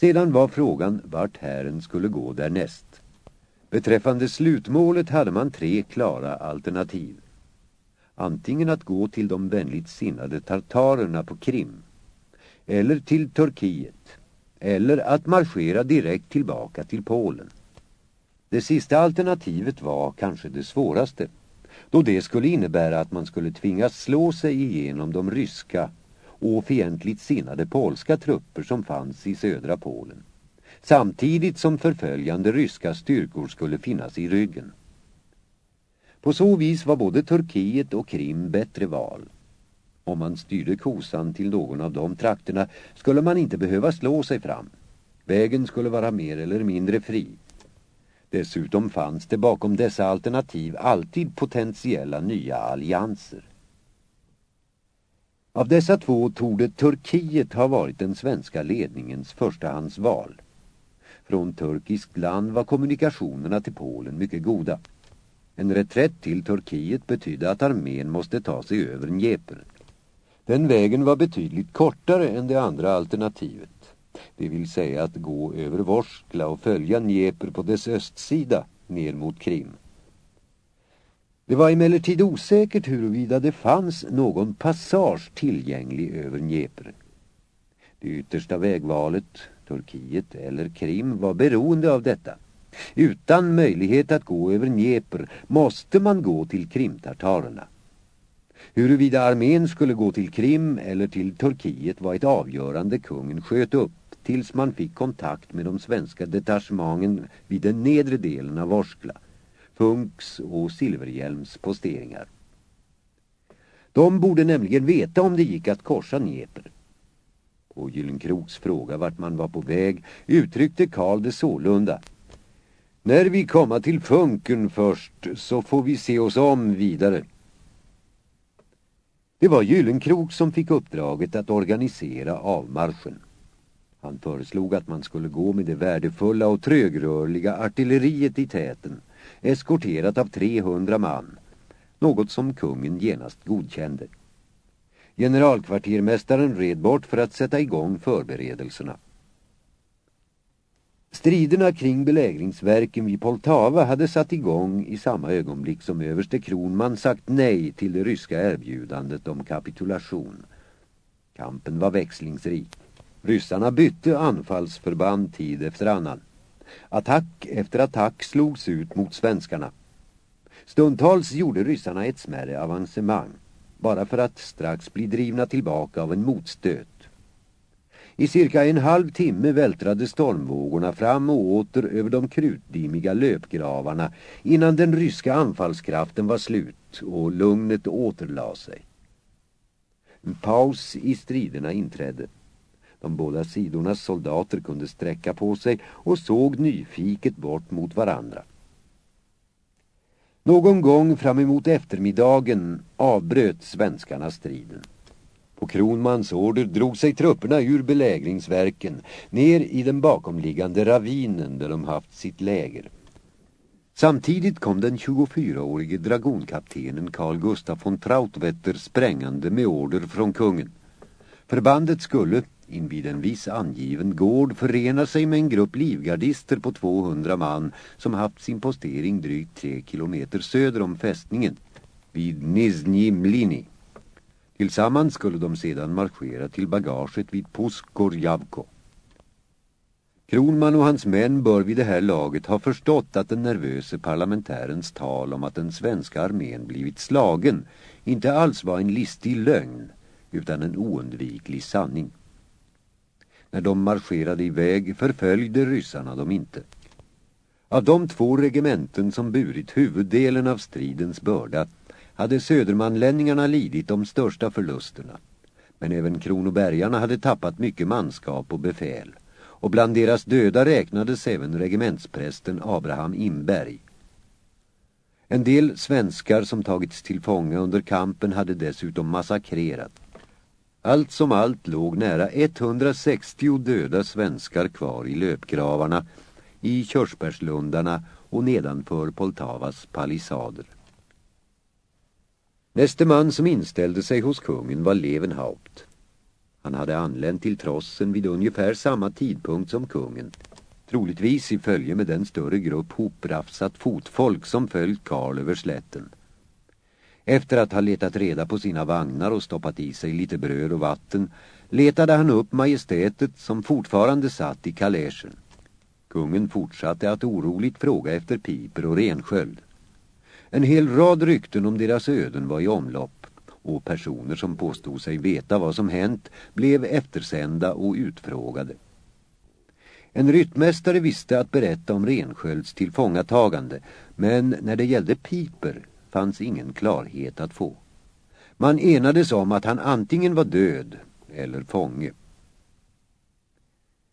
Sedan var frågan vart hären skulle gå därnäst. Beträffande slutmålet hade man tre klara alternativ. Antingen att gå till de vänligt sinnade tartarerna på Krim, eller till Turkiet, eller att marschera direkt tillbaka till Polen. Det sista alternativet var kanske det svåraste, då det skulle innebära att man skulle tvingas slå sig igenom de ryska och fientligt sinnade polska trupper som fanns i södra Polen samtidigt som förföljande ryska styrkor skulle finnas i ryggen. På så vis var både Turkiet och Krim bättre val. Om man styrde kosan till någon av de trakterna skulle man inte behöva slå sig fram. Vägen skulle vara mer eller mindre fri. Dessutom fanns det bakom dessa alternativ alltid potentiella nya allianser. Av dessa två torde Turkiet ha varit den svenska ledningens förstahandsval. Från turkiskt land var kommunikationerna till Polen mycket goda. En reträtt till Turkiet betydde att armén måste ta sig över Dnepr. Den vägen var betydligt kortare än det andra alternativet. Det vill säga att gå över Vorskla och följa Dnepr på dess östsida ner mot Krim. Det var emellertid osäkert huruvida det fanns någon passage tillgänglig över Dnepr. Det yttersta vägvalet, Turkiet eller Krim, var beroende av detta. Utan möjlighet att gå över Dnepr måste man gå till krimtartarerna. Huruvida armén skulle gå till Krim eller till Turkiet var ett avgörande kungen sköt upp tills man fick kontakt med de svenska detachemangen vid den nedre delen av Vorskla, Funks och Silverhjälms posteringar. De borde nämligen veta om det gick att korsa Dnepr. På Gyllenkroks fråga vart man var på väg uttryckte Karl det sålunda när vi komma till funken först så får vi se oss om vidare. Det var Gyllenkrok som fick uppdraget att organisera avmarschen. Han föreslog att man skulle gå med det värdefulla och trögrörliga artilleriet i täten, eskorterat av 300 man, något som kungen genast godkände. Generalkvartermästaren red bort för att sätta igång förberedelserna. Striderna kring belägringsverken vid Poltava hade satt igång i samma ögonblick som överste Kronman sagt nej till det ryska erbjudandet om kapitulation. Kampen var växlingsrik. Ryssarna bytte anfallsförband tid efter annan. Attack efter attack slogs ut mot svenskarna. Stundtals gjorde ryssarna ett smärre avancemang, bara för att strax bli drivna tillbaka av en motstöt. I cirka en halv timme vältrade stormvågorna fram och åter över de krutdimmiga löpgravarna innan den ryska anfallskraften var slut och lugnet återlade sig. En paus i striderna inträdde. De båda sidornas soldater kunde sträcka på sig och såg nyfiket bort mot varandra. Någon gång fram emot eftermiddagen avbröt svenskarna striden. På Kronmans order drog sig trupperna ur belägringsverken ner i den bakomliggande ravinen där de haft sitt läger. Samtidigt kom den 24-årige dragonkaptenen Carl Gustaf von Trautwetter sprängande med order från kungen. Förbandet skulle, invid en viss angiven gård, förenar sig med en grupp livgardister på 200 man som haft sin postering drygt tre kilometer söder om fästningen, vid Nizhny Mlini. Tillsammans skulle de sedan marschera till bagaget vid Puskorjavko. Kronman och hans män bör vid det här laget ha förstått att den nervöse parlamentärens tal om att den svenska armén blivit slagen inte alls var en listig lögn utan en oundviklig sanning. När de marscherade iväg förföljde ryssarna dem inte. Av de två regementen som burit huvuddelen av stridens börda hade södermanlänningarna lidit de största förlusterna. Men även kronobergarna hade tappat mycket manskap och befäl. Och bland deras döda räknades även regementsprästen Abraham Imberg. En del svenskar som tagits till fånga under kampen hade dessutom massakrerat. Allt som allt låg nära 160 döda svenskar kvar i löpgravarna, i körsbärslundarna och nedanför Poltavas palissader. Näste man som inställde sig hos kungen var Levenhaupt. Han hade anlänt till trossen vid ungefär samma tidpunkt som kungen. Troligtvis i följe med den större grupp hoprafsat fotfolk som följt Karl över slätten. Efter att ha letat reda på sina vagnar och stoppat i sig lite bröd och vatten letade han upp majestätet som fortfarande satt i kalegen. Kungen fortsatte att oroligt fråga efter Piper och Rensköld. En hel rad rykten om deras öden var i omlopp och personer som påstod sig veta vad som hänt blev eftersända och utfrågade. En ryttmästare visste att berätta om Renskölds tillfångatagande men när det gällde Piper fanns ingen klarhet att få. Man enades om att han antingen var död eller fånge.